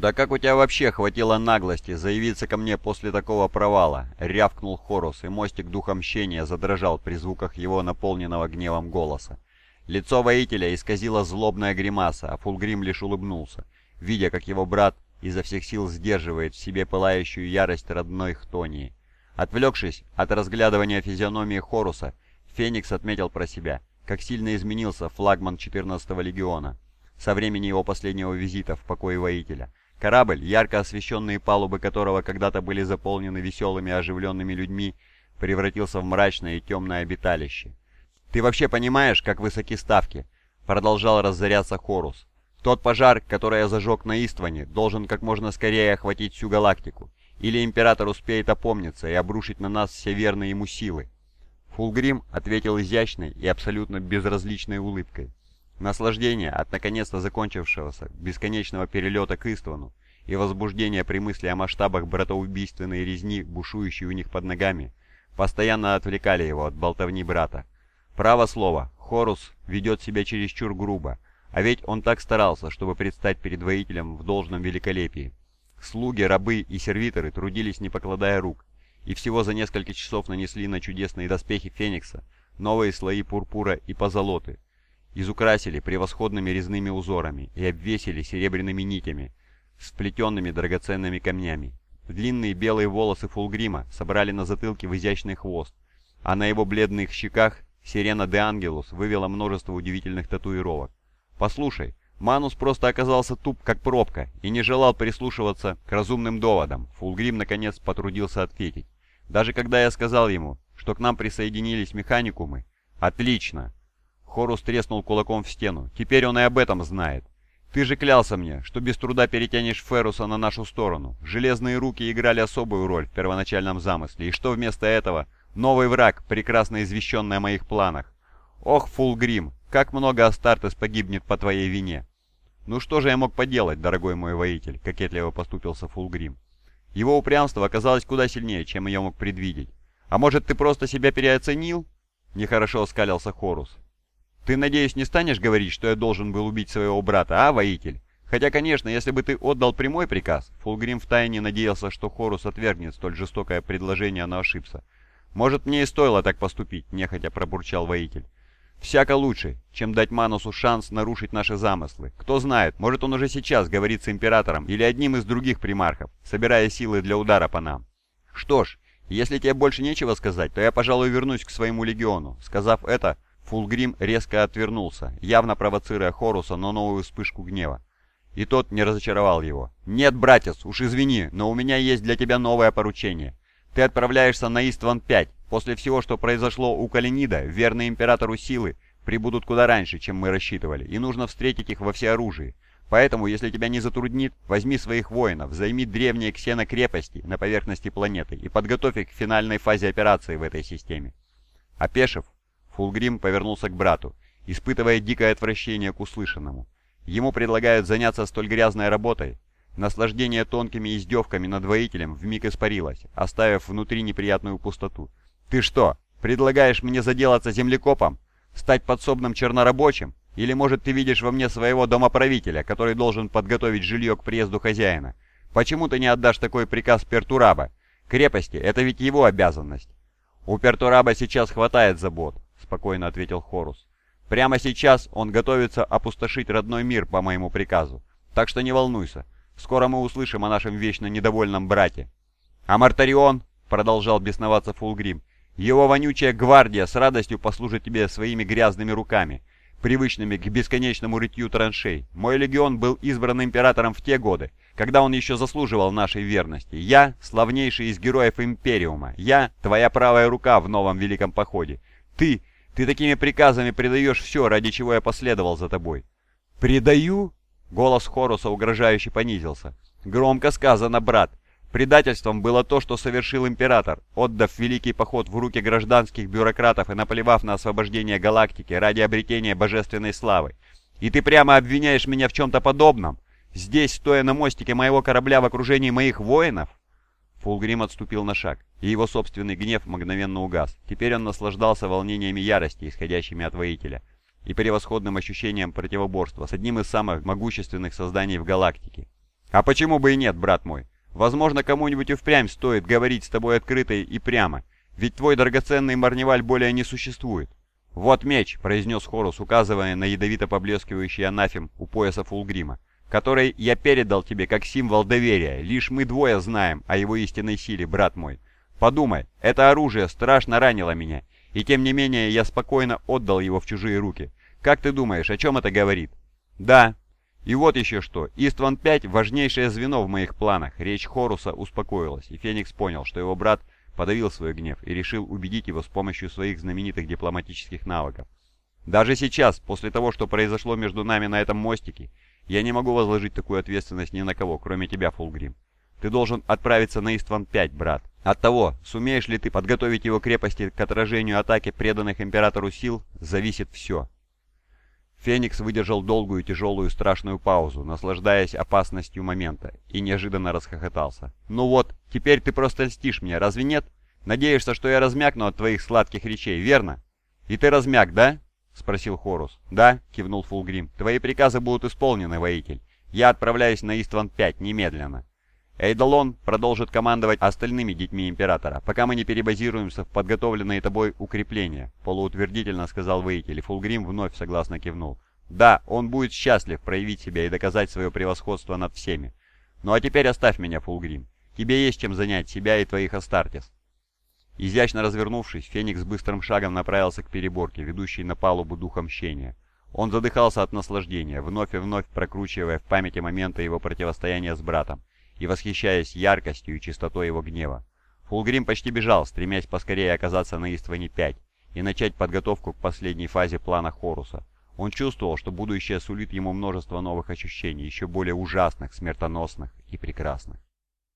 «Да как у тебя вообще хватило наглости заявиться ко мне после такого провала?» — рявкнул Хорус, и мостик духа мщения задрожал при звуках его наполненного гневом голоса. Лицо воителя исказило злобная гримаса, а Фулгрим лишь улыбнулся, видя, как его брат изо всех сил сдерживает в себе пылающую ярость родной Хтонии. Отвлекшись от разглядывания физиономии Хоруса, Феникс отметил про себя, как сильно изменился флагман 14-го легиона со времени его последнего визита в покое воителя. Корабль, ярко освещенные палубы которого когда-то были заполнены веселыми оживленными людьми, превратился в мрачное и темное обиталище. «Ты вообще понимаешь, как высоки ставки?» — продолжал разоряться Хорус. «Тот пожар, который я зажег на Истване, должен как можно скорее охватить всю галактику. Или Император успеет опомниться и обрушить на нас все верные ему силы». Фулгрим ответил изящной и абсолютно безразличной улыбкой. Наслаждение от наконец-то закончившегося бесконечного перелета к Иствану и возбуждение при мысли о масштабах братоубийственной резни, бушующей у них под ногами, постоянно отвлекали его от болтовни брата. Право слово, Хорус ведет себя чересчур грубо, а ведь он так старался, чтобы предстать перед воителем в должном великолепии. Слуги, рабы и сервиторы трудились не покладая рук, и всего за несколько часов нанесли на чудесные доспехи Феникса новые слои пурпура и позолоты, изукрасили превосходными резными узорами и обвесили серебряными нитями, сплетенными драгоценными камнями. Длинные белые волосы Фулгрима собрали на затылке в изящный хвост, а на его бледных щеках Сирена де Ангелус вывела множество удивительных татуировок. «Послушай, Манус просто оказался туп, как пробка, и не желал прислушиваться к разумным доводам», Фулгрим наконец потрудился ответить. «Даже когда я сказал ему, что к нам присоединились механикумы...» «Отлично!» Хорус треснул кулаком в стену. «Теперь он и об этом знает. Ты же клялся мне, что без труда перетянешь Феруса на нашу сторону. Железные руки играли особую роль в первоначальном замысле, и что вместо этого? Новый враг, прекрасно извещенный о моих планах. Ох, Фулгрим, как много Астартес погибнет по твоей вине!» «Ну что же я мог поделать, дорогой мой воитель?» — кокетливо поступился Фулгрим. Его упрямство оказалось куда сильнее, чем я мог предвидеть. «А может, ты просто себя переоценил?» Нехорошо оскалился Хорус. Ты, надеюсь, не станешь говорить, что я должен был убить своего брата, а, воитель? Хотя, конечно, если бы ты отдал прямой приказ, Фулгрим втайне надеялся, что Хорус отвергнет столь жестокое предложение, но ошибся. Может, мне и стоило так поступить, нехотя пробурчал воитель. Всяко лучше, чем дать Манусу шанс нарушить наши замыслы. Кто знает, может он уже сейчас говорит с Императором или одним из других примархов, собирая силы для удара по нам. Что ж, если тебе больше нечего сказать, то я, пожалуй, вернусь к своему легиону. Сказав это, Фулгрим резко отвернулся, явно провоцируя Хоруса на новую вспышку гнева. И тот не разочаровал его. «Нет, братец, уж извини, но у меня есть для тебя новое поручение. Ты отправляешься на Истван-5. После всего, что произошло у Калинида, верные Императору силы прибудут куда раньше, чем мы рассчитывали, и нужно встретить их во всеоружии. Поэтому, если тебя не затруднит, возьми своих воинов, займи древние ксенокрепости на поверхности планеты и подготовь их к финальной фазе операции в этой системе». Опешив, Фулгрим повернулся к брату, испытывая дикое отвращение к услышанному. Ему предлагают заняться столь грязной работой. Наслаждение тонкими издевками над воителем вмиг испарилось, оставив внутри неприятную пустоту. «Ты что, предлагаешь мне заделаться землекопом? Стать подсобным чернорабочим? Или, может, ты видишь во мне своего домоправителя, который должен подготовить жилье к приезду хозяина? Почему ты не отдашь такой приказ Пертураба? Крепости — это ведь его обязанность. У Пертураба сейчас хватает забот спокойно ответил Хорус. «Прямо сейчас он готовится опустошить родной мир по моему приказу. Так что не волнуйся. Скоро мы услышим о нашем вечно недовольном брате». «А Мартарион?» — продолжал бесноваться Фулгрим. «Его вонючая гвардия с радостью послужит тебе своими грязными руками, привычными к бесконечному рытью траншей. Мой легион был избран императором в те годы, когда он еще заслуживал нашей верности. Я — славнейший из героев Империума. Я — твоя правая рука в новом великом походе. Ты ты такими приказами предаешь все, ради чего я последовал за тобой». «Предаю?» Голос Хоруса угрожающе понизился. «Громко сказано, брат. Предательством было то, что совершил император, отдав великий поход в руки гражданских бюрократов и наплевав на освобождение галактики ради обретения божественной славы. И ты прямо обвиняешь меня в чем-то подобном? Здесь, стоя на мостике моего корабля в окружении моих воинов?» Фулгрим отступил на шаг, и его собственный гнев мгновенно угас. Теперь он наслаждался волнениями ярости, исходящими от воителя, и превосходным ощущением противоборства с одним из самых могущественных созданий в галактике. «А почему бы и нет, брат мой? Возможно, кому-нибудь и впрямь стоит говорить с тобой открыто и прямо, ведь твой драгоценный Марневаль более не существует». «Вот меч», — произнес Хорус, указывая на ядовито поблескивающий анафем у пояса Фулгрима, «который я передал тебе как символ доверия. Лишь мы двое знаем о его истинной силе, брат мой. Подумай, это оружие страшно ранило меня, и тем не менее я спокойно отдал его в чужие руки. Как ты думаешь, о чем это говорит?» «Да, и вот еще что. Истван-5 – важнейшее звено в моих планах. Речь Хоруса успокоилась, и Феникс понял, что его брат подавил свой гнев и решил убедить его с помощью своих знаменитых дипломатических навыков. Даже сейчас, после того, что произошло между нами на этом мостике, я не могу возложить такую ответственность ни на кого, кроме тебя, Фулгрим. Ты должен отправиться на Истван-5, брат. От того, сумеешь ли ты подготовить его крепости к отражению атаки преданных Императору сил, зависит все. Феникс выдержал долгую, тяжелую, страшную паузу, наслаждаясь опасностью момента, и неожиданно расхохотался. «Ну вот, теперь ты просто льстишь мне, разве нет? Надеешься, что я размякну от твоих сладких речей, верно?» «И ты размяк, да?» — спросил Хорус. «Да», — кивнул Фулгрим. «Твои приказы будут исполнены, воитель. Я отправляюсь на Истван-5 немедленно». Эйдолон продолжит командовать остальными детьми Императора, пока мы не перебазируемся в подготовленные тобой укрепления», — полуутвердительно сказал воитель, Фулгрим вновь согласно кивнул. «Да, он будет счастлив проявить себя и доказать свое превосходство над всеми. Ну а теперь оставь меня, Фулгрим. Тебе есть чем занять себя и твоих Астартес». Изящно развернувшись, Феникс быстрым шагом направился к переборке, ведущей на палубу духа мщения. Он задыхался от наслаждения, вновь и вновь прокручивая в памяти моменты его противостояния с братом, и восхищаясь яркостью и чистотой его гнева. Фулгрим почти бежал, стремясь поскорее оказаться на Истване-5 и начать подготовку к последней фазе плана Хоруса. Он чувствовал, что будущее сулит ему множество новых ощущений, еще более ужасных, смертоносных и прекрасных.